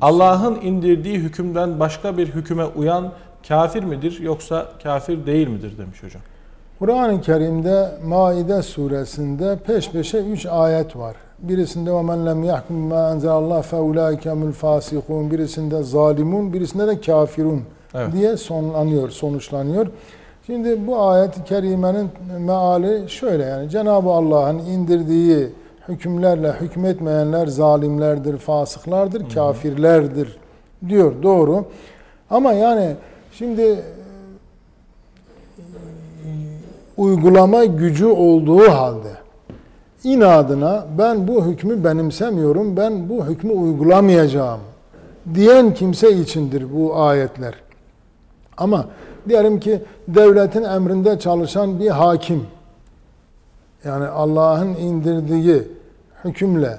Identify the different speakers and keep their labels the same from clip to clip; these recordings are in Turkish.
Speaker 1: Allah'ın indirdiği hükümden başka bir hüküme uyan kafir midir yoksa kafir değil midir demiş hocam.
Speaker 2: Kur'an-ı Kerim'de Maide suresinde peş peşe üç ayet var. Birisinde وَمَنْ لَمْ يَحْكُمْ مَا أَنْزَلَ اللّٰهِ فَاُولَٰئِكَ هُمُ الْفَاسِقُونَ Birisinde zalimun, birisinde de kafirun
Speaker 1: Evet.
Speaker 2: diye sonlanıyor, sonuçlanıyor. Şimdi bu ayet-i kerimenin meali şöyle yani Cenab-ı Allah'ın indirdiği hükümlerle hükmetmeyenler zalimlerdir, fasıklardır, kafirlerdir diyor. Doğru. Ama yani şimdi uygulama gücü olduğu halde inadına ben bu hükmü benimsemiyorum, ben bu hükmü uygulamayacağım diyen kimse içindir bu ayetler. Ama diyelim ki devletin emrinde çalışan bir hakim, yani Allah'ın indirdiği hükümle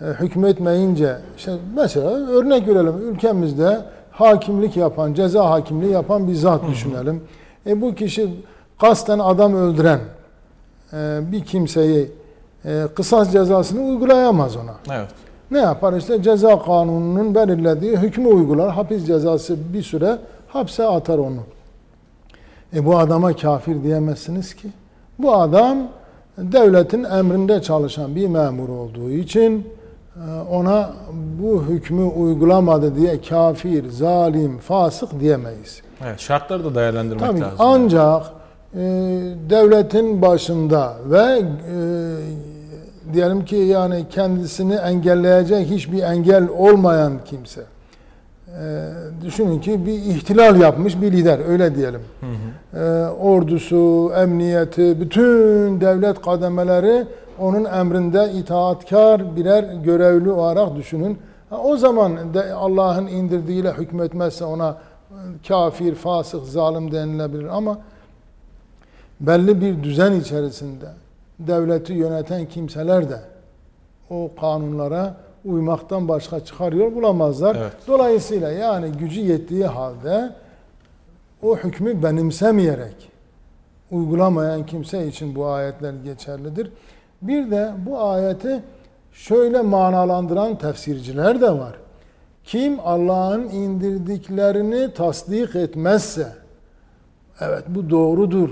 Speaker 2: e, hükmetmeyince, işte mesela örnek verelim ülkemizde hakimlik yapan, ceza hakimliği yapan bir zat düşünelim. E bu kişi kasten adam öldüren e, bir kimseyi e, kısas cezasını uygulayamaz ona.
Speaker 1: Evet.
Speaker 2: Ne yapar işte ceza kanununun belirlediği hükmü uygular. Hapis cezası bir süre hapse atar onu. E bu adama kafir diyemezsiniz ki. Bu adam devletin emrinde çalışan bir memur olduğu için e, ona bu hükmü uygulamadı diye kafir, zalim, fasık diyemeyiz.
Speaker 1: Evet. Şartları da değerlendirmek
Speaker 2: Tabii
Speaker 1: lazım.
Speaker 2: ancak e, devletin başında ve e, diyelim ki yani kendisini engelleyecek hiçbir engel olmayan kimse. E, düşünün ki bir ihtilal yapmış bir lider öyle diyelim. E, ordusu, emniyeti, bütün devlet kademeleri onun emrinde itaatkar birer görevli olarak düşünün. O zaman Allah'ın indirdiğiyle hükmetmezse ona e, kafir, fasık, zalim denilebilir ama belli bir düzen içerisinde devleti yöneten kimseler de o kanunlara uymaktan başka çıkar yol bulamazlar.
Speaker 1: Evet.
Speaker 2: Dolayısıyla yani gücü yettiği halde o hükmü benimsemeyerek uygulamayan kimse için bu ayetler geçerlidir. Bir de bu ayeti şöyle manalandıran tefsirciler de var. Kim Allah'ın indirdiklerini tasdik etmezse, evet bu doğrudur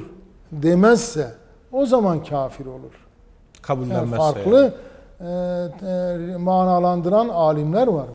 Speaker 2: demezse o zaman kafir olur. Yani
Speaker 1: Kabullenmezse.
Speaker 2: farklı e, manalandıran alimler var.